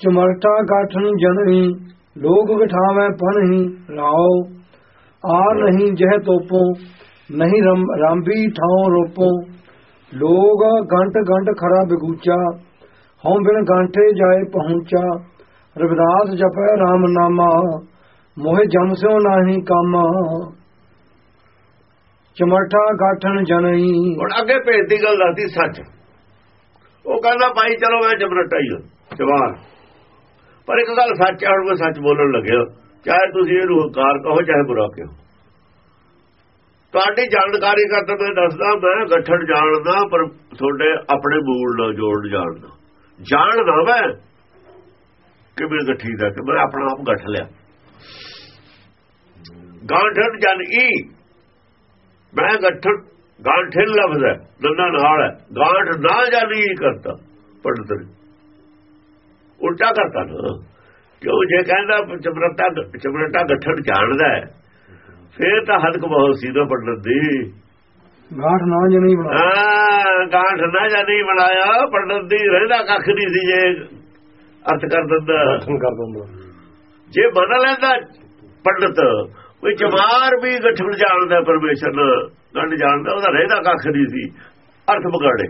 ਚਮਰਟਾ ਗਾਠਨ ਜਨਹੀ, ਲੋਕ ਗਠਾਵੇਂ ਪਨਹੀ ਰਾਓ ਆ ਨਹੀਂ ਜਹ ਤੋਪੋ, ਨਹੀਂ ਰਾਂਬੀ ਠਾਉ ਰੋਪੋ। ਲੋਗ ਗੰਟ ਗੰਟ ਖਰਾ ਬਿਗੂਚਾ, ਹਉ ਬਿਨ ਗਾਂਠੇ ਜਾਏ ਪਹੁੰਚਾ। ਰਵਿਦਾਸ ਜਪੈ RAM ਨਾਮਾ ਮੋਹਿ ਜਮ ਸਿਓ ਨਾਹੀ ਕੰਮ। ਚਮਰਟਾ ਗਾਠਨ ਜਨਈ ਹੁਣ ਅੱਗੇ ਭੇਦ ਦੀ ਗੱਲ ਦੱਸਦੀ ਸੱਚ। ਉਹ ਕਹਿੰਦਾ ਭਾਈ ਚਲੋ ਮੈਂ ਜਮਰਟਾ ਹੀ ਹਾਂ, ਜਵਾਨ। ਪਰ ਇੱਕ ਗੱਲ ਸੱਚ ਹੈ ਹੁਣ ਮੈਂ ਸੱਚ ਬੋਲਣ ਲੱਗਿਆ। ਚਾਹੇ ਤੁਸੀਂ ਇਹਨੂੰ ਹੰਕਾਰ ਕਹੋ, ਚਾਹੇ ਬੁਰਾ ਕਹੋ। ਤੁਹਾਡੀ ਜਾਣਕਾਰੀ ਕਰਦਾ ਮੈਂ ਦੱਸਦਾ, ਮੈਂ ਗੱਠੜ ਜਾਣਦਾ, ਪਰ ਤੁਹਾਡੇ ਆਪਣੇ ਮੂਲ ਨਾਲ ਜੋੜਨ ਜਾਣਦਾ। ਜਾਣਦਾ ਮੈਂ ਕਿਵੇਂ ਗੱਠੀ ਦਾ ਕਿ ਮੈਂ ਆਪਣਾ ਆਪ ਗੱਠ ਲਿਆ। ਗਾਂਠੜ ਜਨ ਈ। ਮੈਂ ਗੱਠੜ ਗਾਂਠੇ ਲਫ਼ਜ਼ ਹੈ ਦੰਦਾਂ ਨਾਲ ਹੈ। ਗਾਂਠ ਨਾ ਜਾਨੀ ਕਰਤਾ, ਪੰਡਤ ਨੇ। ਉਲਟਾ ਕਰਤਾ ਨਾ ਕਿਉਂ? ਜੇ ਕਹਿੰਦਾ ਚਮਰਤਾ ਚਮਰਤਾ ਗੱਠੜ ਜਾਣਦਾ ਹੈ ਫੇਰ ਤਾਂ ਹਲਕ ਬਹੁਤ ਸੀ ਨਾ ਪੰਡਤ ਦੀ ਗਾਠ ਨਾ ਜਨਈ ਬਣਾ ਹਾਂ ਗਾਂਠ ਨਾ ਜਾਣੀ ਬਣਾਇਆ ਪੰਡਤ ਦੀ ਰਹਿੰਦਾ ਕੱਖ ਨਹੀਂ ਸੀ ਜੇ ਅਰਥ ਕਰ ਦਿੰਦਾ। ਕਰ ਦਿੰਦਾ। ਜੇ ਬਦਲ ਲੈਂਦਾ ਪੰਡਤ ਕੋਈ ਜਮਾਰ ਵੀ ਗੱਠੜ ਜਾਣਦਾ ਪਰਮੇਸ਼ਰ ਗੰਢ ਜਾਣਦਾ ਉਹਦਾ ਰਹਿਦਾ ਕੱਖ ਨਹੀਂ ਸੀ। ਅਰਥ ਵਿਗਾੜੇ।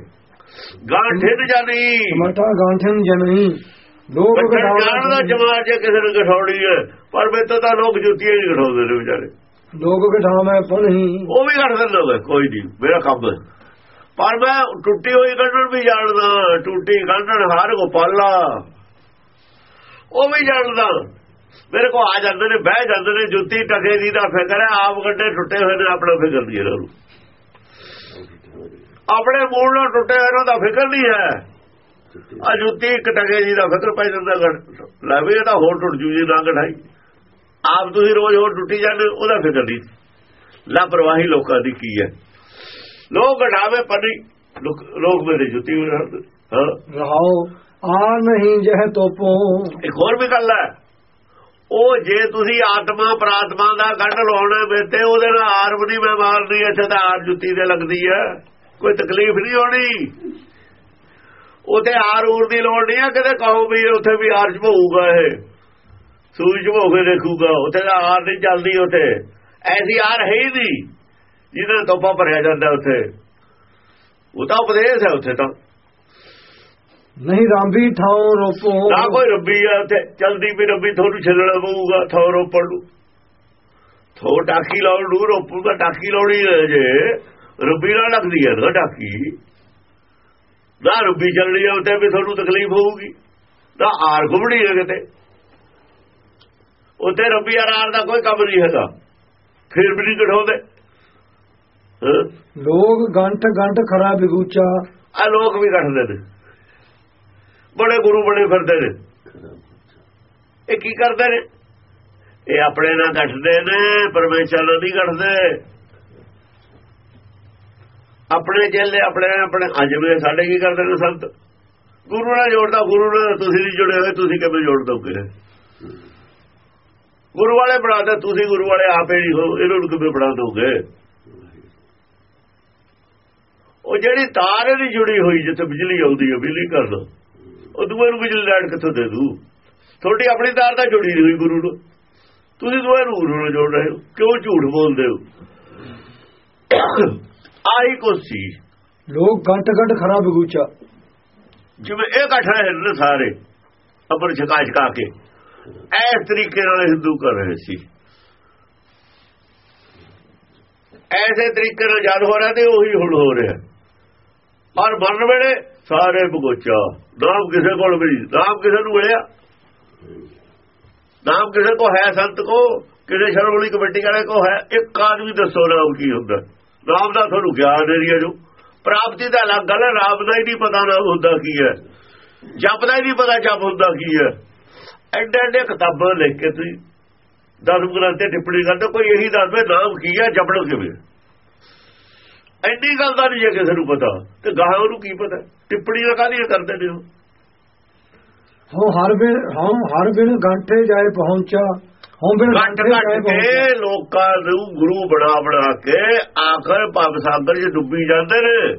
ਗਾਂਠੇ ਤੇ ਜਾਣੀ ਚਮਰਟਾ ਗਾਠਨ ਜਨਈ ਲੋਕ ਗਠਾਵੇਂ ਜਾਣਦਾ ਜਮਾਰ ਜੇ ਕਿਸੇ ਨੂੰ ਗਠੌੜੀ ਹੈ ਪਰ ਮੇਰੇ ਤਾਂ ਲੋਕ ਜੁੱਤੀਆਂ ਹੀ ਗਠਾਉਂਦੇ ਨੇ ਵਿਚਾਰੇ। ਲੋਕ ਗਠਾਵੇਂ ਪਨਹੀ ਉਹ ਵੀ ਕੱਢ ਦਿੰਦਾ ਕੋਈ ਨਹੀਂ ਮੇਰਾ ਕੰਮ ਹੈ। ਪਰ ਮੈਂ ਟੁੱਟੀ ਹੋਈ ਗੰਢਣ ਵੀ ਜਾਣਦਾ ਟੁੱਟੀ ਗੰਢਣ ਹਾਰ ਗੋਪਾਲਾ ਉਹ ਵੀ ਜਾਣਦਾ। ਮੇਰੇ ਕੋ ਆ ਜਾਂਦੇ ਨੇ ਬਹਿ ਜਾਂਦੇ ਨੇ ਜੁੱਤੀ ਟਕੇ ਦੀ ਦਾ ਫਿਕਰ ਹੈ ਆਪ ਗੱਡੇ ਟੁੱਟੇ ਹੋਏ ਨੇ ਆਪਣਾ ਫਿਕਰ ਨਹੀਂ ਇਹਨਾਂ ਨੂੰ। ਆਪਣੇ ਮੂਲ ਨਾਲ ਟੁੱਟੇ ਇਹਨਾਂ ਦਾ ਫਿਕਰ ਨਹੀਂ ਹੈ। ਆ ਜੁੱਤੀ ਇੱਕ ਟਕੇ ਜੀ ਦਾ ਫਿਕਰ ਪੈ ਜਾਂਦਾ ਲਵੇ ਤਾਂ ਹੋਰ ਟੁੱਟ ਜੂ ਜੀ ਨਾ ਗਠਾਈ ਆਪ ਤੁਸੀਂ ਰੋਜ਼ ਹੋਰ ਟੁੱਟੀ ਜਾਂਦੇ ਉਹਦਾ ਫਿਕਰ ਨਹੀਂ। ਲਾਪਰਵਾਹੀ ਲੋਕਾਂ ਦੀ ਕੀ ਹੈ? ਲੋਕ ਘਟਾਵੇ ਪਨੀ ਲੋਕ ਮੇਰੇ ਜੁੱਤੀ ਹਾਂ। ਰਹਾਓ ਆ ਨਹੀਂ ਜਹ ਤੋਪੋ। ਇੱਕ ਹੋਰ ਵੀ ਗੱਲ ਹੈ। ਉਹ ਜੇ ਤੁਸੀਂ ਆਤਮਾ ਪ੍ਰਾਤਮਾ ਦਾ ਗੰਢ ਲਾਉਣਾ ਬੇਤੇ ਉਹਦੇ ਨਾਲ ਆਰਮ ਨਹੀਂ ਮੈਂ ਮਾਰਨੀ ਇੱਥੇ ਤਾਂ ਆਰ ਜੁੱਤੀ ਤੇ ਲੱਗਦੀ ਹੈ। ਕੋਈ ਤਕਲੀਫ ਨਹੀਂ ਹੋਣੀ। ਉਥੇ ਆਰ ਊਰ ਦੀ ਲੋੜ ਨਹੀਂ ਹੈ ਕਿਤੇ ਕਹੋ ਵੀ ਉੱਥੇ ਵੀ ਆਰ ਹੋਊਗਾ ਇਹ। ਚ ਹੋ ਕੇ ਦੇਖੂਗਾ ਉੱਥੇ ਤਾਂ ਆਰ ਨਹੀਂ ਚੱਲਦੀ ਉੱਥੇ। ਐਸੀ ਆਰ ਹੈ ਹੀ ਨਹੀਂ ਜਿਹਦੇ ਤੋਪਾ ਭਰਿਆ ਜਾਂਦਾ ਉੱਥੇ। ਉਹ ਤਾਂ ਉਪਦੇਸ਼ ਹੈ ਉੱਥੇ ਤਾਂ। ਨਹੀਂ ਰਾਂਬੀ ਠਾਉ ਰੋਪੋ ਨਾ ਕੋਈ ਰੱਬੀ ਆ ਉੱਥੇ ਚਲਦੀ ਵੀ ਰੱਬੀ ਤੁਹਾਨੂੰ ਛੱਡਣਾ ਪਊਗਾ ਥੋ ਰੋਪੜ ਨੂੰ। ਥੋ ਟਾਕੀ ਲਾਉਣ ਨੂੰ ਰੋਪੂ ਦਾ ਟਾਕੀ ਲਾਉਣੀ ਜੇ। ਰੱਬੀ ਨਾਲ ਲੱਗਦੀ ਹੈ ਨਾ ਟਾਕੀ ਨਾ ਰੱਬੀ ਚੱਲਣੀ ਆ ਉੱਤੇ ਵੀ ਤੁਹਾਨੂੰ ਤਕਲੀਫ ਹੋਊਗੀ। ਨਾ ਆਰ ਘੁੰਮਣੀ ਹੈ ਕਿਤੇ। ਉੱਤੇ ਰੱਬੀ ਆਰ ਦਾ ਕੋਈ ਕੰਮ ਨਹੀਂ ਹੈਗਾ। ਫਿਰ ਵੀ ਨਹੀਂ ਘਟਾਉਂਦੇ ਲੋਕ ਗੰਠ ਗੰਠ ਖਰਾ ਬਿਗੂਚਾ ਆ ਲੋਕ ਵੀ ਘਟਦੇ ਨੇ। ਬੜੇ ਗੁਰੂ ਬਣੇ ਫਿਰਦੇ ਨੇ। ਇਹ ਕੀ ਕਰਦੇ ਨੇ? ਇਹ ਆਪਣੇ ਨਾਲ ਘਟਦੇ ਨੇ ਪਰਮੇਸ਼ਰ ਨਾਲ ਨਹੀਂ ਘਟਦੇ ਆਪਣੇ ਚੇਲੇ ਆਪਣੇ ਆਪਣੇ ਅਜਵੇ ਸਾਡੇ ਕੀ ਕਰਦੇ ਨੇ ਸੰਤ? ਗੁਰੂ ਨਾਲ ਜੋੜਦਾ, ਗੁਰੂ ਨਾਲ ਤੁਸੀਂ ਨਹੀਂ ਜੁੜੇ ਹੋਏ, ਤੁਸੀਂ ਕਿਵੇਂ ਜੋੜ ਦੋਗੇ? ਗੁਰੂ ਵਾਲੇ ਬਣਾਦੇ ਤੁਸੀਂ ਗੁਰੂ ਵਾਲੇ ਆਪੇ ਨਹੀਂ ਹੋ, ਇਹਨਾਂ ਨੂੰ ਕਿਵੇਂ ਬਣਾ ਦੋਗੇ? ਉਹ ਜਿਹੜੀ ਤਾਰ ਇਹਦੀ ਜੁੜੀ ਹੋਈ, ਜਿੱਥੇ ਬਿਜਲੀ ਆਉਂਦੀ ਹੈ, ਬਿਜਲੀ ਕਰ ਦੋ ਉਹ ਦੂਏ ਨੂੰ ਬਿਜਲੀ ਲਾਈਟ ਕਿੱਥੋਂ ਦੇ ਦੂ? ਤੁਹਾਡੀ ਆਪਣੀ ਤਾਰ ਤਾਂ ਜੁੜੀ ਨਹੀਂ ਹੋਈ ਗੁਰੂ ਨੂੰ। ਤੁਸੀਂ ਦੂਏ ਨੂੰ ਗੁਰੂ ਨਾਲ ਜੋੜ ਰਹੇ ਹੋ। ਕਿਉਂ ਝੂਠ ਬੋਲਦੇ ਹੋ? ਆਹੀ ਕੁਛ ਸੀ? ਲੋਕ ਗੰਠ ਗੰਠ ਖਰਾ ਬਿਗੂਚਾ ਜਿਵੇਂ ਇਹ ਇਕੱਠ ਰਹੇ ਨੇ ਸਾਰੇ ਅਪਰ ਛਕਾ ਛਕਾ ਕੇ। ਇਸ ਤਰੀਕੇ ਨਾਲ ਹਿੰਦੂ ਕਰ ਰਹੇ ਸੀ। ਐਸੇ ਤਰੀਕੇ ਨਾਲ ਜਦ ਹੋ ਰਿਹਾ ਤੇ ਉਹੀ ਹੁਣ ਹੋ ਰਿਹਾ। ਔਰ ਮਰਨ ਵੇਲੇ ਸਾਰੇ ਬਗੋਚਾ। ਨਾਮ ਕਿਸੇ ਕੋਲ ਵੀ ਨਾਮ ਕਿਸੇ ਨੂੰ ਮਿਲਿਆ। ਨਾਮ ਕਿਸੇ ਕੋ ਹੈ ਸੰਤ ਕੋ ਕਿਸੇ ਸ਼ਰਮਣੀ ਕਮੇਟੀ ਵਾਲੇ ਕੋ ਹੈ। ਇੱਕ ਆਦਮੀ ਦੱਸੋ ਨਾਮ ਕੀ ਹੁੰਦਾ। ਨਾਮ ਦਾ ਤੁਹਾਨੂੰ ਗਿਆਨ ਏਰੀਆ ਜੋ। ਪ੍ਰਾਪਤੀ ਦਾ ਅਲੱਗ ਗੱਲ ਹੈ ਦਾ ਹੀ ਨਹੀਂ ਪਤਾ ਨਾਮ ਹੁੰਦਾ ਕੀ ਹੈ। ਜਪ ਦਾ ਹੀ ਨਹੀਂ ਪਤਾ ਜਪ ਹੁੰਦਾ ਕੀ ਹੈ। ਐਡੇ ਐਡੇ ਕਿਤਾਬਾਂ ਲਿਖ ਕੇ ਤੁਸੀਂ ਦਸਮ ਗ੍ਰੰਥ ਤੇ ਟਿੱਪਣੀ ਕਰਦੇ ਕੋਈ ਇਹੀ ਦੱਸਵੇ ਨਾਮ ਕੀ ਹੈ, ਜਪਣ ਕਿਵੇਂ ਐਡੀ ਗੱਲ ਦਾ ਨਹੀਂ ਜੇ ਕਿਸੇ ਨੂੰ ਪਤਾ। ਤੇ ਗਾਹਾਂ ਨੂੰ ਕੀ ਪਤਾ? ਟਿੱਪਣੀਆਂ ਕਾਹਦੀਆਂ ਕਰਦੇ ਨੇ ਉਹ ਹਰ ਬਿਨ ਹਉ ਹਰ ਬਿਨ ਗੰਠੇ ਜਾਏ ਪਹੁੰਚਾ। ਘੱਟ ਜਾਏ ਘੱਟ ਕੇ ਲੋਕਾਂ ਨੂੰ ਗੁਰੂ ਬਣਾ ਬਣਾ ਕੇ ਆਖਰ ਭਵ ਸਾਗਰ 'ਚ ਡੁੱਬੀ ਜਾਂਦੇ ਨੇ।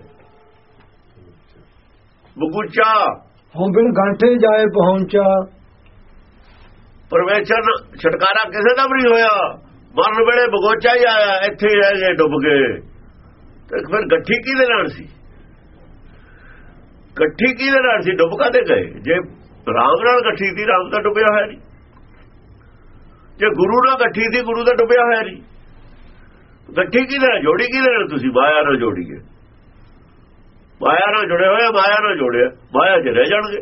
ਬਗੂਚਾ। ਬਿਨ ਗੰਠੇ ਜਾਏ ਪਹੁੰਚਾ। ਪਰਮੇਸ਼ਰ ਛਟਕਾਰਾ ਕਿਸੇ ਦਾ ਵੀ ਨਹੀਂ ਹੋਇਆ। ਮਰਨ ਵੇਲੇ ਬਗੋਚਾ ਹੀ ਆਇਆ ਇੱਥੇ ਰਹਿ ਗਏ ਡੁੱਬ ਗਏ ਤੇ ਫਿਰ ਗੱਠੀ ਕਿਹਦੇ ਨਾਲ ਸੀ? ਗੱਠੀ ਕਿਹਦੇ ਨਾਲ ਸੀ? ਡੁੱਬ ਕਾਦੇ ਗਏ? ਜੇ ਰਾਮ ਨਾਲ ਗੱਠੀ ਸੀ ਰਾਮ ਤਾਂ ਡੁੱਬਿਆ ਹੋਇਆ ਨਹੀਂ। ਜੇ ਗੁਰੂ ਨਾਲ ਗੱਠੀ ਸੀ ਗੁਰੂ ਤਾਂ ਡੁੱਬਿਆ ਹੋਇਆ ਨਹੀਂ। ਗੱਠੀ ਕਿਹਦੇ ਨਾਲ ਜੋੜੀ ਕਿਹਦੇ ਨਾਲ ਤੁਸੀਂ? ਮਾਇਆ ਨਾਲ ਜੋੜੀਏ ਮਾਇਆ ਨਾਲ ਜੁੜੇ ਹੋਏ ਮਾਇਆ ਨਾਲ ਜੋੜਿਆ ਮਾਇਆ ਚ ਰਹਿ ਜਾਣਗੇ।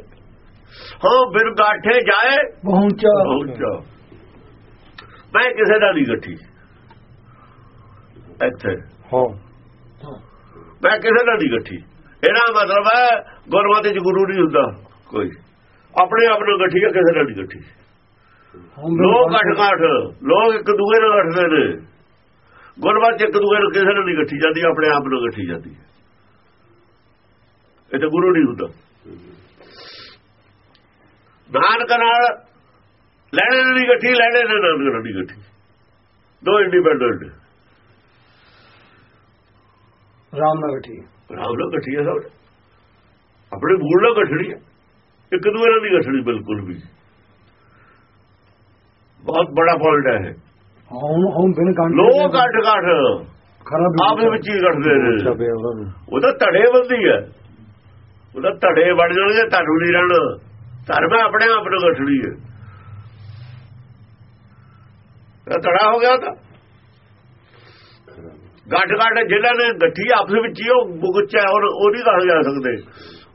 ਹਾਂ ਫਿਰ ਗਾਠੇ ਜਾਏ ਪਹੁੰਚਾ। ਪਹੁੰਚਾ। ਮੈਂ ਕਿਸੇ ਦਾ ਨਹੀਂ ਗੱਠੀ। ਇੱਥੇ। ਹਾਂ। ਮੈਂ ਕਿਸੇ ਦਾ ਨਹੀਂ ਗੱਠੀ। ਇਹਦਾ ਮਤਲਬ ਹੈ ਗੁਰਮਤਿ ਚ ਗੁਰੂ ਨਹੀਂ ਹੁੰਦਾ। ਕੋਈ। ਆਪਣੇ ਆਪ ਨੂੰ ਗੱਠੀ ਹੈ ਕਿਸੇ ਨਾਲ ਨਹੀਂ ਗੱਠੀ। ਲੋਕ ਘਟ ਲੋਕ ਇੱਕ ਦੂਏ ਨਾਲ ਗੱਠਦੇ ਨੇ। ਚ ਇੱਕ ਦੂਏ ਨੂੰ ਕਿਸੇ ਨਾਲ ਨਹੀਂ ਗੱਠੀ ਜਾਂਦੀ ਆਪਣੇ ਆਪ ਨੂੰ ਗੱਠੀ ਜਾਂਦੀ ਹੈ। ਇਹ ਤਾਂ ਗੁਰੂ ਨਹੀਂ ਹੁੰਦਾ। ਨਾਨਕ ਨਾਲ ਲੈਣੇ ਨਹੀਂ ਗੱਠੀ ਲੈਣੇ ਨੇ ਨਾਨਕ ਨਾਲ ਨਹੀਂ ਗੱਠੀ ਦੋ ਇੰਡੀਪੈਂਡੈਂਟ ਰਾਮ ਨਾਲ ਬੈਠੀ ਰਾਮ ਨਾਲ ਗੱਠੀ ਹੈ ਸਭ। ਆਪਣੇ ਮੂਲ ਨਾਲ ਗੱਠਣੀ ਹੈ। ਇੱਕ ਦੂਏ ਨਾਲ ਨਹੀਂ ਗੱਠਣੀ ਬਿਲਕੁਲ ਵੀ। ਬਹੁਤ ਬੜਾ ਪੁਆਇੰਟ ਹੈ ਇਹ। ਹੁਣ ਹੁਣ ਬਿਨ ਕੰਨ ਲੋਕ ਘੱਟ ਘੱਟ ਖਰਾ ਵੀ ਆਪਸ ਵਿੱਚ ਹੀ ਗੱਠਦੇ ਨੇ। ਉਹਦਾ ਧੜੇ ਬੰਦੀ ਹੈ। ਉਹਦਾ ਧੜੇ ਬਣ ਜਾਣਗੇ ਤੁਹਾਨੂੰ ਨਹੀਂ ਰਹਿਣਾ। ਧਰਮ ਆਪਣੇ ਆਪ ਨੂੰ ਗੱਠਣੀ ਹੈ। ਇਹ ਧੜਾ ਹੋ ਗਿਆ ਤਾਂ। ਗੱਠ ਗੱਠ ਜਿਹੜਾ ਨੇ ਗੱਠੀ ਆਪਸ ਵਿੱਚ ਹੀ ਉਹ ਬੁਗਚਾ ਉਹ ਉਹ ਨਹੀਂ ਕਹਾ ਜਾ ਸਕਦੇ।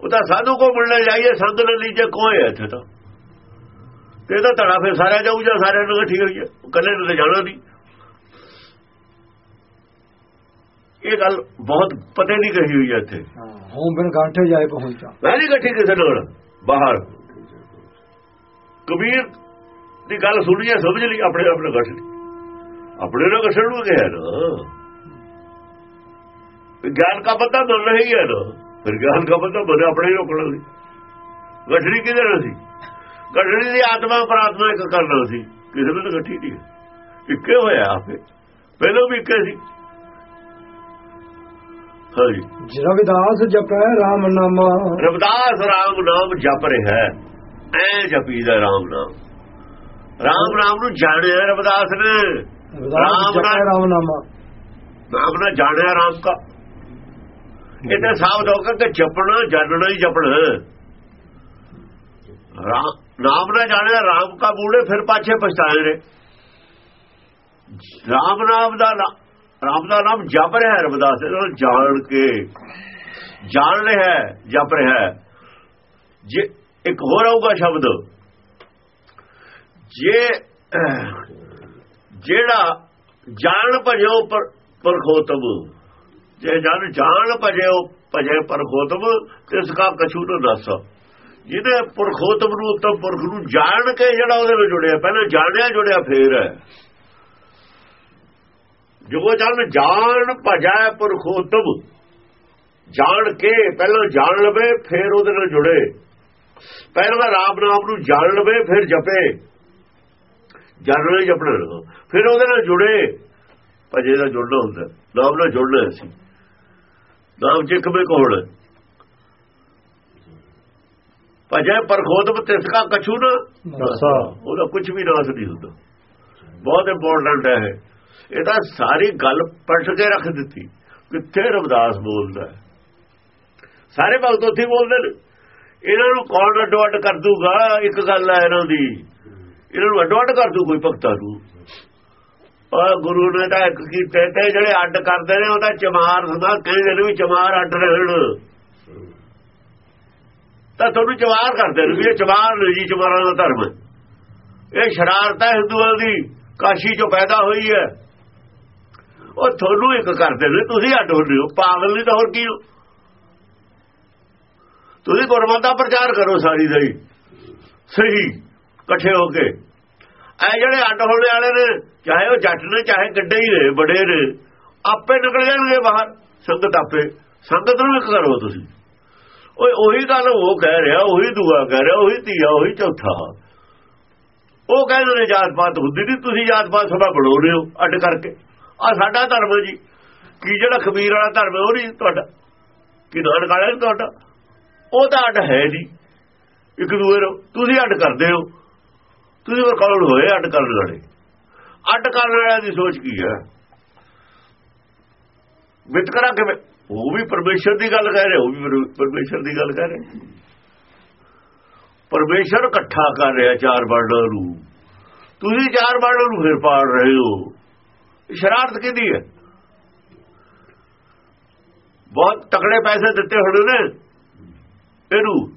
ਉਹ ਤਾਂ ਸਾਧੂ ਕੋ ਮਿਲਣੇ ਜਾਈਏ ਸੰਤ ਨੇ ਲੀਜੇ ਕੋਈ ਹੈ ਇੱਥੇ ਤਾਂ। ਤੇ ਇਹਦਾ ਧੜਾ ਫਿਰ ਸਾਰਿਆਂ ਜਾਊ ਜਾਂ ਸਾਰਿਆਂ ਨੂੰ ਗੱਠੀ ਹੋਈ ਹੈ ਕੱਲੇ ਨੂੰ ਤਾਂ ਜਾਣਾ ਨਹੀਂ। ਇਹ ਗੱਲ ਬਹੁਤ ਪਤੇ ਨਹੀਂ ਕਹੀ ਹੋਈ ਹੈ ਇੱਥੇ। ਹਾਂ ਬਿਨ ਗਾਂਠੇ ਜਾਏ ਪਹੁੰਚਾ। ਮੈਂ ਨਹੀਂ ਇਕੱਠੀ ਕਿਸੇ ਨਾਲ ਬਾਹਰ। ਕਬੀਰ ਦੀ ਗੱਲ ਸੁਣੀ ਹੈ ਸਮਝ ਲਈ ਆਪਣੇ ਆਪ ਨਾਲ ਗੱਠ ਆਪਣੇ ਨਾਲ ਗੱਠਣ ਨੂੰ ਕਿਹਾ ਨਾ। ਗਿਆਨ ਦਾ ਬੰਦਾ ਮੰਨ ਰਹੀ ਹੈ ਨਾ। ਫਿਰ ਗਿਆਨ ਦਾ ਬੰਦਾ ਬਣੇ ਆਪਣੇ ਕੋਲ ਲਈ ਗੱਠੜੀ ਕਿਹਦੇ ਨਾਲ ਸੀ? ਗੱਠੜੀ ਦੀ ਆਤਮਾ ਪ੍ਰਾਤਮਾ ਇੱਕ ਕਰਨਾ ਸੀ। ਕਿਸੇ ਨਾਲ ਗੱਠੀ ਨਹੀਂ ਇੱਕੇ ਹੋਇਆ ਆਪੇ ਪਹਿਲਾਂ ਵੀ ਇੱਕੇ ਸੀ। ਹਾਂਜੀ। ਰਵਿਦਾਸ ਜਪੈ ਰਾਮ ਨਾਮਾ। ਰਬਦਾਸ ਰਾਮ ਨਾਮ ਜਪ ਰਿਹਾ ਐ ਜਪੀਦਾ ਰਾਮ ਨਾਮ। ਰਾਮ ਨਾਮ ਨੂੰ ਜਾਣਿਆ ਰਬਦਾਸ ਨੇ। ਰਵਿਦਾਸ ਰਾਮ ਰਾਮ ਨਾਮਾ। ਨਾਮ ਨਾਲ ਜਾਣਿਆ ਰਾਮ ਕਾ। ਇਹ ਤਾਂ ਸਾਬਤ ਹੋ ਕਿ ਜਪਣਾ ਜਾਣਨਾ ਹੀ ਜਪਣਾ। ਰਾਮ ਨਾਮ ਨਾ ਜਾਣਿਆ ਰਾਮ ਕਾ ਬੂੜੇ ਫਿਰ ਪਾਛੇ ਪਛਤਾਏ ਨੇ। ਰਾਮ ਨਾਮ ਦਾ ਰਾਮ ਦਾ ਨਾਮ ਜਪ ਰਿਹਾ ਹੈ ਰਬਦਾਸ ਇਹਨੂੰ ਜਾਣ ਕੇ। ਜਾਣ ਰਿਹਾ ਹੈ, ਜਪ ਰਿਹਾ ਹੈ। ਜੇ ਇੱਕ ਹੋਰ ਆਊਗਾ ਸ਼ਬਦ। ਜੇ ਜਿਹੜਾ ਜਾਣ ਭਜੋ ਪਰ ਪਰਖੋਤਮ। ਜੇ ਜਾਣ ਜਾਣ ਭਜਿਓ ਭਜੇ ਪਰਖੋਤਮ ਤਿਸ ਕਾ ਕਛੂ ਨੂੰ ਦੱਸ। ਜਿਹਦੇ ਪੁਰਖੋਤਮ ਨੂੰ ਉੱਤਮ ਪੁਰਖ ਨੂੰ ਜਾਣ ਕੇ ਜਿਹੜਾ ਉਹਦੇ ਨਾਲ ਜੁੜਿਆ, ਪਹਿਲਾਂ ਜਾਣਿਆ ਜੁੜਿਆ ਫੇਰ ਹੈ। ਜੋ ਜਨ ਜਾਣ ਭਜੈ ਪੁਰਖੋਤਮ, ਜਾਣ ਕੇ ਪਹਿਲਾਂ ਜਾਣ ਲਵੇ, ਫੇਰ ਉਹਦੇ ਨਾਲ ਜੁੜੇ। ਪਹਿਲਾਂ ਰਾਮ ਨਾਮ ਨੂੰ ਜਾਣ ਲਵੇ, ਫਿਰ ਜਪੇ। ਜਾਣ ਲਈ ਜਪਣਾ ਫਿਰ ਉਹਦੇ ਨਾਲ ਜੁੜੇ। ਭਜੇ ਦਾ ਜੁੜਨਾ ਹੁੰਦਾ। ਨਾਮ ਨਾਲ ਜੁੜਨਾ ਸੀ ਨਾਮ ਚ ਕੋਲ। ਭਜੈ ਪਰਖੋਤਮ ਤਿਸ ਕਾ ਕਛੂ ਨਾ। ਉਹਦਾ ਕੁਝ ਵੀ ਨਾਸ ਨਹੀਂ ਹੁੰਦਾ। ਬਹੁਤ ਇੰਪੋਰਟੈਂਟ ਹੈ ਇਹ। ਤਾਂ ਸਾਰੀ ਗੱਲ ਪਲਟ ਕੇ ਰੱਖ ਦਿੱਤੀ। ਕਿੱਥੇ ਰਵਿਦਾਸ ਬੋਲਦਾ ਹੈ? ਸਾਰੇ ਭਗਤ ਉੱਥੇ ਬੋਲਦੇ ਨੇ। ਇਹਨਾਂ ਨੂੰ ਕੌਣ ਅੱਡੋ ਅੱਡ ਕਰ ਦੂਗਾ? ਇੱਕ ਗੱਲ ਹੈ ਇਹਨਾਂ ਦੀ। ਇਹਨਾਂ ਨੂੰ ਅੱਡੋ ਅੱਡ ਕਰ ਦੂ ਕੋਈ ਭਗਤਾਂ ਨੂੰ। ਆ ਗੁਰੂ ਨੇ ਤਾਂ ਇੱਕ ਕੀਤੇ ਤੇ ਜਿਹੜੇ ਅੱਡ ਕਰਦੇ ਨੇ ਉਹਦਾ ਚਮਾਰ ਹੁੰਦਾ। ਕਹਿੰਦੇ ਨੇ ਵੀ ਚਮਾਰ ਅੱਡ ਰਹਿਣ। ਤਾਂ ਤੁਹਾਨੂੰ ਚਮਾਰ ਕਰਦੇ ਨੇ ਵੀ ਇਹ ਚਮਾਰ ਨਹੀਂ ਜੀ ਚਮਾਰਾਂ ਦਾ ਧਰਮ। ਇਹ ਸ਼ਰਾਰਤ ਹੈ ਹਿੰਦੂਆਂ ਦੀ ਕਾਸ਼ੀ ਚੋਂ ਪੈਦਾ ਹੋਈ ਹੈ। ਉਹ ਤੁਹਾਨੂੰ ਇੱਕ ਕਰਦੇ ਨੇ, ਤੁਸੀਂ ਅੱਡ ਹੁੰਦੇ ਹੋ, ਪਾਗਲ ਨਹੀਂ ਤਾਂ ਹੋਰ ਕੀ ਹੋ? ਤੁਸੀਂ ਗੁਰਮਤਿ ਦਾ ਪ੍ਰਚਾਰ ਕਰੋ ਸਾਰੀ ਦਾ ਹੀ। ਸਹੀ, ਇਕੱਠੇ ਹੋ ਕੇ। ਐ ਜਿਹੜੇ ਅੱਡ ਹੋਣ ਵਾਲੇ ਨੇ, ਚਾਹੇ ਉਹ ਜੱਟ ਨੇ, ਚਾਹੇ ਗੱਡੇ ਹੀ ਨੇ ਬੜੇ ਨੇ, ਆਪੇ ਨਿਕਲ ਜਾਣਗੇ ਬਾਹਰ। ਸੰਗਤ ਆਪੇ, ਸੰਗਤ ਨੂੰ ਇੱਕ ਕਰੋ ਤੁਸੀਂ। ਓਏ ਉਹੀ ਗੱਲ ਉਹ ਕਹਿ ਰਿਹਾ, ਉਹੀ ਦੂਆ ਕਹਿ ਰਿਹਾ, ਉਹੀ ਤੀਆ ਉਹੀ ਚੌਥਾ। ਉਹ ਕਹਿੰਦੇ ਨੇ ਜਾਤ ਪਾਤ ਹੁੰਦੀ ਨਹੀਂ ਤੁਸੀਂ ਜਾਤ ਪਾਤ ਸਭਾ ਬਣਾਉ ਰਹੇ ਹੋ, ਅੱਡ ਕਰਕੇ। ਆ ਸਾਡਾ ਧਰਮ ਜੀ। ਕੀ ਜਿਹੜਾ ਖਬੀਰ ਵਾਲਾ ਧਰਮ ਹੈ, ਉਹ ਨਹੀਂ ਤੁਹਾਡਾ। ਕੀ ਨਾਨਕ ਵਾਲਾ ਨਹੀਂ ਤੁਹਾਡਾ? ਉਹ ਤਾਂ ਅੱਡ ਹੈ ਜੀ। ਇੱਕ ਦੂਏ ਨੂੰ, ਤੁਸੀਂ ਅੱਡ ਕਰਦੇ ਹੋ। ਤੁਸੀਂ ਉਹ ਹੋਏ ਅੱਡ ਕਰਨ ਵਾਲੇ? ਅੱਡ ਕਰਨ ਵਾਲਿਆਂ ਦੀ ਸੋਚ ਕੀ ਹੈ? ਵਿਤਕਰਾ ਕਿਵੇਂ? ਉਹ ਵੀ ਪਰਮੇਸ਼ਰ ਦੀ ਗੱਲ ਕਹਿ ਰਿਹਾ ਉਹ ਵੀ ਪਰਮੇ- ਪਰਮੇਸ਼ਰ ਦੀ ਗੱਲ ਕਹਿ ਰਿਹਾ। ਪਰਮੇਸ਼ਰ ਇਕੱਠਾ ਕਰ ਰਿਹਾ ਚਾਰ ਵਰਡਾਂ ਨੂੰ। ਤੁਸੀਂ ਚਾਰ ਵਰਡਾਂ ਨੂੰ ਫਿਰ ਪਾੜ ਰਹੇ ਹੋ। ਸ਼ਰਾਰਤ ਕਿਹਦੀ ਹੈ? ਬਹੁਤ ਤਕੜੇ ਪੈਸੇ ਦਿੱਤੇ ਹੋਣੇ ਨੇ। ਇਹਨੂੰ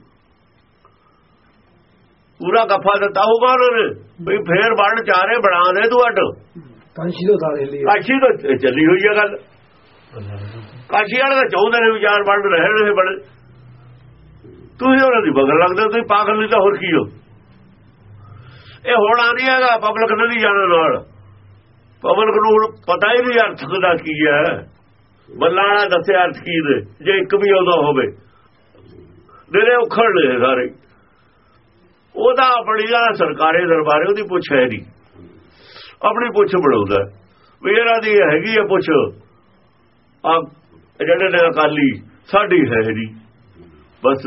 ਪੂਰਾ ਗੱਫਾ ਦਿੱਤਾ ਉਹਨਾਂ ਨੇ। ਵੀ ਫੇਰ ਵੰਡ ਚਾਰੇ ਬਣਾ ਦੇ ਤੂੰ ਅੱਡ। ਕੰਸ਼ੀ ਤੋਂ ਤਾਰੇ ਲਈ। ਕਾਸ਼ੀ ਤਾਂ ਚੱਲੀ ਹੋਈ ਹੈ ਗੱਲ। ਕਾਸ਼ੀ ਵਾਲੇ ਤਾਂ ਚਾਹੁੰਦੇ ਨੇ ਵਿਚਾਰ ਵੰਡ ਰਹੇ ਨੇ ਬੜੇ। ਤੁਸੀਂ ਉਹਨਾਂ ਦੀ ਬਗਲ ਲੱਗਦੇ ਹੋ, ਤੁਸੀਂ ਪਾਗਲ ਨਹੀਂ ਤਾਂ ਹੋਰ ਕੀ ਹੋ? ਇਹ ਹੋਣਾ ਨਹੀਂ ਹੈਗਾ ਪਬਲਿਕ ਨਹੀਂ ਜਾਣਾ ਨਾਲ ਪਬਲਿਕ ਨੂੰ ਹੁਣ ਪਤਾ ਹੀ ਨਹੀਂ ਅਰਥ ਦਾ ਕੀ ਹੈ। ਬੱਲਾਂ ਦੱਸਿਆ ਅਰਥ ਕੀ ਨੇ ਜੇ ਇੱਕ ਵੀ ਉਹਦਾ ਹੋਵੇ। ਮੇਰੇ ਉਖੜ ਲਏ ਸਾਰੇ। ਉਹਦਾ ਆਪਣੀ ਆ ਸਰਕਾਰੀ ਦਰਬਾਰੇ ਉਹਦੀ ਪੁੱਛ ਹੈ ਨਹੀਂ। ਆਪਣੀ ਪੁੱਛ ਬਣਾਉਂਦਾ। ਵੀ ਇਹਨਾਂ ਦੀ ਹੈਗੀ ਹੈ ਪੁੱਛ। ਆ ਜਿਹੜੇ ਨੇ ਅਕਾਲੀ, ਸਾਡੀ ਹੈ ਨਹੀਂ ਬਸ,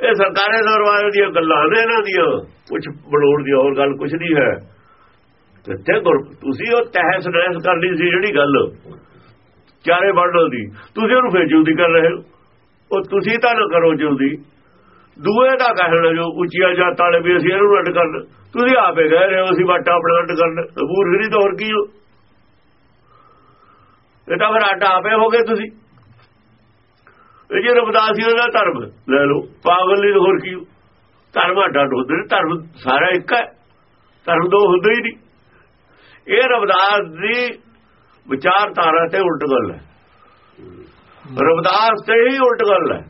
ਇਹ ਸਰਕਾਰੀ ਦਰਬਾਰੇ ਦੀਆਂ ਗੱਲਾਂ ਨੇ ਇਹਨਾਂ ਦੀਆਂ। ਪੁੱਛ ਬਣਾਉਣ ਦੀ ਹੋਰ ਗੱਲ ਕੁਝ ਨਹੀਂ ਹੈ। ਤੇ ਤੁਸੀਂ ਉਹ ਤਹਿਸ ਨਹਿਸ ਕਰਨੀ ਸੀ ਜਿਹੜੀ ਗੱਲ, ਚਾਰੇ ਵੰਡਲ ਦੀ। ਤੁਸੀਂ ਉਹਨੂੰ ਫੇਰ ਜਲਦੀ ਕਰ ਰਹੇ ਹੋ। ਉਹ ਤੁਸੀਂ ਤਾਂ ਨਾ ਕਰੋ ਜਲਦੀ ਦੂਏ ਦਾ ਕਹਿਣਾ ਜੋ ਉੱਚੀਆਂ ਜਾਤਾਂ ਵਾਲੇ ਵੀ ਅਸੀਂ ਇਹਨੂੰ ਅੱਡ ਕਰਨ। ਤੁਸੀਂ ਆਪੇ ਕਹਿ ਰਹੇ ਹੋ, ਅਸੀਂ ਵਾਟਾ ਆਪਣਾ ਅੱਡ ਕਰਨ। ਮੂਰਖਰੀ ਤਾਂ ਹੋਰ ਕੀ ਹੋ? ਇਹ ਤਾਂ ਫਿਰ ਅੱਡ ਆਪੇ ਹੋ ਗਏ ਤੁਸੀਂ। ਇਹ ਜੇ ਰਬਦਾਸੀਆਂ ਦਾ ਧਰਮ ਲੈ ਲਓ, ਪਾਗਲ ਨਹੀਂ ਤਾਂ ਹੋਰ ਕੀ। ਹੋ ਧਰਮ ਅੱਡ ਅੱਡ ਹੁੰਦੇ ਨੇ, ਧਰਮ ਸਾਰਾ ਇੱਕ ਹੈ। ਧਰਮ ਦੋ ਹੁੰਦੇ ਹੀ ਨਹੀਂ। ਇਹ ਰਬਦਾਸ ਦੀ ਵਿਚਾਰਧਾਰਾ ਤੇ ਉਲਟ ਗੱਲ ਹੈ। ਰਬਦਾਸ ਤੇ ਹੀ ਉਲਟ ਗੱਲ ਹੈ।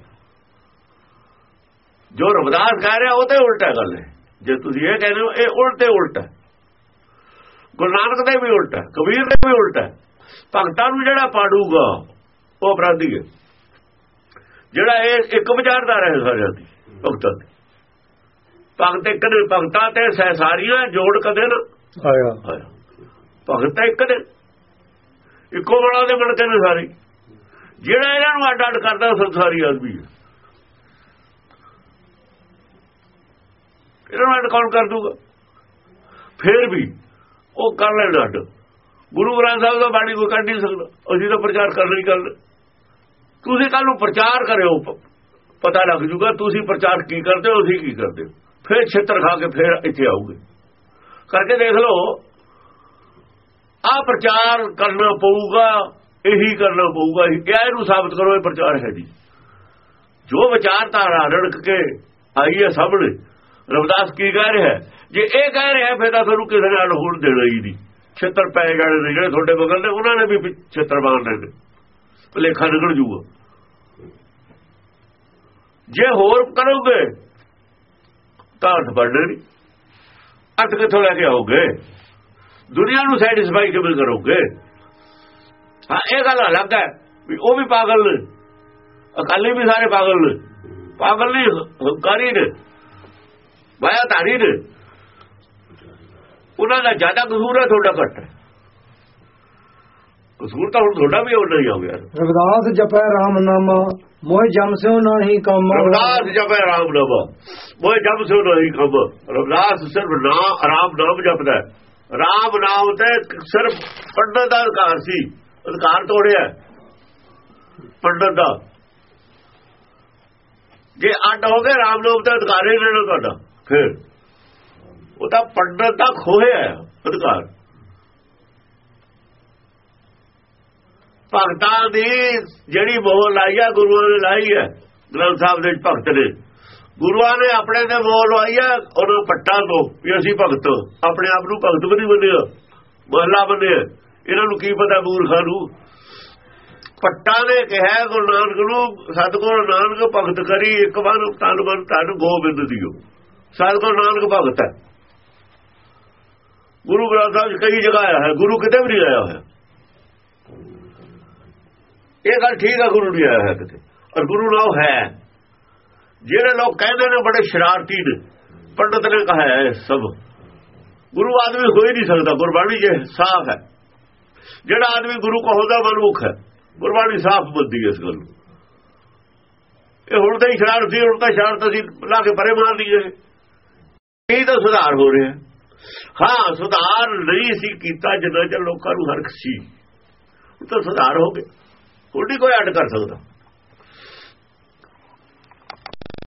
ਜੋ ਰਬਦਾਸ ਕਹਿ ਰਿਹਾ, ਉਹ ਤੇ ਉਲਟਾ ਗੱਲ ਹੈ ਜੇ ਤੁਸੀਂ ਇਹ ਕਹਿੰਦੇ ਹੋ, ਇਹ ਉਲਟੇ ਉਲਟ ਹੈ। ਗੁਰੂ ਨਾਨਕ ਦੇ ਵੀ ਉਲਟ ਹੈ, ਕਬੀਰ ਦੇ ਵੀ ਉਲਟ ਹੈ। ਭਗਤਾਂ ਨੂੰ ਜਿਹੜਾ ਪਾੜੂਗਾ ਉਹ ਅਪਰਾਧੀ ਹੈ। ਜਿਹੜਾ ਇਹ ਇੱਕ ਵਿਚਾਰਧਾਰਾ ਹੈ ਸਾਰਿਆਂ ਦੀ ਭਗਤਾਂ ਦੀ। ਭਗਤ ਇੱਕ ਨੇ ਭਗਤਾਂ ਤੇ ਸਹਿਸਾਰੀਆਂ ਜੋੜ ਕਦੇ ਨਾ ਆਇਆ। ਭਗਤ ਇੱਕ ਨੇ ਇੱਕੋ ਬਣਾ ਦੇ ਬਣ ਕੇ ਨੇ ਸਾਰੇ। ਜਿਹੜਾ ਇਹਨਾਂ ਨੂੰ ਅੱਡ ਅੱਡ ਕਰਦਾ ਸੰਸਾਰੀ ਆਦਮੀ ਹੈ। ਇਹਨਾਂ ਨੂੰ ਅੱਡ ਕੌਣ ਕਰ ਦੂਗਾ? ਫੇਰ ਵੀ ਉਹ ਕਰ ਲੈਣ ਅੱਡ। ਗੁਰੂ ਗ੍ਰੰਥ ਸਾਹਿਬ ਦਾ ਬਾਣੀ ਕੋਈ ਕੱਢ ਨਹੀਂ ਸਕਦਾ। ਅਸੀਂ ਤਾਂ ਪ੍ਰਚਾਰ ਕਰਨਾ ਹੀ ਕਰਨਾ ਤੁਸੀਂ ਕੱਲ ਨੂੰ ਪ੍ਰਚਾਰ ਕਰਿਓ ਪਤਾ ਲੱਗ ਜੂਗਾ ਤੁਸੀਂ ਪ੍ਰਚਾਰ ਕੀ ਕਰਦੇ ਹੋ, ਅਸੀਂ ਕੀ ਕਰਦੇ ਹੋ। ਫਿਰ ਛੇਤਰ ਖਾ ਕੇ ਫਿਰ ਇੱਥੇ ਆਉਗੇ ਕਰਕੇ ਦੇਖ ਲਓ ਆ ਪ੍ਰਚਾਰ ਕਰਨਾ ਪਊਗਾ, ਇਹੀ ਕਰਨਾ ਪਊਗਾ। ਇਹ ਇਹਨੂੰ ਸਾਬਤ ਕਰੋ, ਇਹ ਪ੍ਰਚਾਰ ਹੈ ਜੀ ਜੋ ਵਿਚਾਰਧਾਰਾ ਰੜਕ ਕੇ ਆਈ ਹੈ ਸਾਹਮਣੇ, ਰਵਿਦਾਸ ਕੀ ਕਹਿ ਰਿਹਾ ਜੇ ਇਹ ਕਹਿ ਰਿਹਾ ਫਿਰ ਤਾਂ ਤੁਹਾਨੂੰ ਕਿਸੇ ਨਾਲ ਹੋਣ ਦੇਣਾ ਹੀ ਨਹੀਂ। ਛੇਤਰ ਪਏ ਜਾਣੇ ਨੇ ਜਿਹੜੇ ਤੁਹਾਡੇ ਬਗਲ ਨੇ ਉਹਨਾਂ ਨੇ ਵੀ ਛੇਤਰ ਮਾਰਨੇ ਨੇ। ਭਲੇਖਾ ਨਿਕਲ ਜੂਗਾ। ਜੇ ਹੋਰ ਕਰੋਗੇ, ਤਾਂ ਅਰਥ ਬਣਨੇ ਨਹੀਂ। ਅਰਥ ਕਿੱਥੋਂ ਲੈ ਕੇ ਆਓਗੇ? ਦੁਨੀਆ ਨੂੰ ਸੈਟੀਸਫਾਈ ਕਿਵੇਂ ਕਰੋਗੇ? ਹਾਂ, ਇਹ ਗੱਲ ਅਲੱਗ ਹੈ ਵੀ ਉਹ ਵੀ ਪਾਗਲ ਨੇ। ਅਕਾਲੀ ਵੀ ਸਾਰੇ ਪਾਗਲ ਨੇ। ਪਾਗਲ ਨਹੀਂ ਹੰਕਾਰੀ ਨੇ। ਵਾਇਆ ਧਾਰੀ ਨੇ। ਉਹਨਾਂ ਦਾ ਜ਼ਿਆਦਾ ਕਸੂਰ ਹੈ ਤੁਹਾਡਾ ਘੱਟ। ਹੈ ਕਸੂਰ ਤਾਂ ਹੁਣ ਤੁਹਾਡਾ ਵੀ ਉਹਨਾਂ ਹੀ ਹੋ ਗਿਆ। ਰਵਿਦਾਸ ਜਪੈ ਰਾਮ ਨਾਮਾ ਮੋਹ ਜਮ ਸਿਓ ਨਾਹੀ ਕੰਮ। ਰਵਿਦਾਸ ਜਪੇ ਰਾਮ ਨਾਮ ਉਹ ਜਪ ਸੋ ਨਹੀਂ ਖਬ ਰਵਿਦਾਸ ਸਿਰਫ ਨਾਮ ਆਰਾਮ ਨਾਮ ਜਪਦਾ ਹੈ। ਰਾਮ ਨਾਮ ਤੇ ਸਿਰਫ ਪੰਡਤ ਦਾ ਅਧਿਕਾਰ ਸੀ। ਅਧਿਕਾਰ ਤੋੜਿਆ ਪੰਡਤ ਦਾ। ਜੇ ਅੱਡ ਹੋ ਗਏ ਰਾਮ ਨਾਮ ਦਾ ਅਧਿਕਾਰ ਹੀ ਨਹੀਂ ਰਹਿਣਾ ਤੁਹਾਡਾ। ਫਿਰ ਉਹ ਤਾਂ ਪੰਡਤ ਦਾ ਖੋਹਿਆ ਅਧਿਕਾਰ ਭਗਤਾਂ ਦੀ ਜਿਹੜੀ ਮੋਹ ਲਾਈ ਆ ਗੁਰੂਆਂ ਨੇ ਲਾਈ ਹੈ, ਗ੍ਰੰਥ ਸਾਹਿਬ ਦੇ ਭਗਤ ਨੇ। ਗੁਰੂਆਂ ਨੇ ਆਪਣੇ ਤੇ ਮੋਹ ਲਾਈ ਆ, ਉਹਨਾਂ ਪੱਟਾਂ ਤੋਂ ਵੀ ਅਸੀਂ ਭਗਤ। ਆਪਣੇ ਆਪ ਨੂੰ ਭਗਤ ਵੀ ਨਹੀਂ ਮੰਨਿਆ, ਮਹਲਾ ਮੰਨਿਆ। ਇਹਨਾਂ ਨੂੰ ਕੀ ਪਤਾ ਮੂਰਖਾਂ ਨੂੰ? ਪੱਟਾਂ ਨੇ ਕਿਹਾ, ਗੁਰੂ ਨਾਨਕ ਨੂੰ, ਸਤਿਗੁਰੂ ਨਾਨਕ ਭਗਤ ਕਰੀ, ਇੱਕ ਵਾਰ ਤਨ ਮਨ ਤਨ ਗੋਬਿੰਦ ਦਿਓ। ਸਤਿਗੁਰੂ ਨਾਨਕ ਭਗਤ ਹੈ। ਗੁਰੂ ਗ੍ਰੰਥ ਸਾਹਿਬ 'ਚ ਕਈ ਜਗ੍ਹਾ ਆਇਆ ਹੈ, ਗੁਰੂ ਕਿਤੇ ਵੀ ਨਹੀਂ ਆਇਆ ਹੋਇਆ। ਇਹ ਗੱਲ ਠੀਕ ਹੈ ਗੁਰੂ ਨਹੀਂ ਆਇਆ ਹੈ ਕਿਤੇ। ਔਰ ਗੁਰੂ ਨਾਮ ਹੈ। ਜਿਹੜੇ ਲੋਕ ਕਹਿੰਦੇ ਨੇ ਬੜੇ ਸ਼ਰਾਰਤੀ ਨੇ, ਪੰਡਤ ਨੇ ਕਹਾ ਹੈ ਇਹ ਸਭ। ਗੁਰੂ ਆਦਮੀ ਹੋ ਹੀ ਨਹੀਂ ਸਕਦਾ, ਗੁਰਬਾਣੀ ਜੇ ਸਾਫ਼ ਹੈ। ਜਿਹੜਾ ਆਦਮੀ ਗੁਰੂ ਕਹੋਦਾ ਮਨਮੁਖ ਹੈ। ਗੁਰਬਾਣੀ ਸਾਫ਼ ਬੁੱਧੀ ਇਸ ਗੱਲ ਨੂੰ। ਇਹ ਹੁਣ ਤਾਂ ਹੀ ਸ਼ਰਾਰਤੀ, ਹੁਣ ਤਾਂ ਸ਼ਰਾਰਤ ਅਸੀਂ ਲਾ ਕੇ ਪਰੇ ਮਾਰ ਲਈਏ। ਇਹ ਤਾਂ ਸੁਧਾਰ ਹੋ ਰਿਹਾ। ਹਾਂ, ਸੁਧਾਰ ਨਹੀਂ ਸੀ ਕੀਤਾ ਜਿੰਨਾ ਚਿਰ ਲੋਕਾਂ ਨੂੰ ਹਰਖ ਸੀ। ਉਹ ਤਾਂ ਸੁਧਾਰ ਹੋ ਗਿਆ। ਉਹ ਨਹੀਂ ਕੋਈ ਅੱਡ ਕਰ ਸਕਦਾ।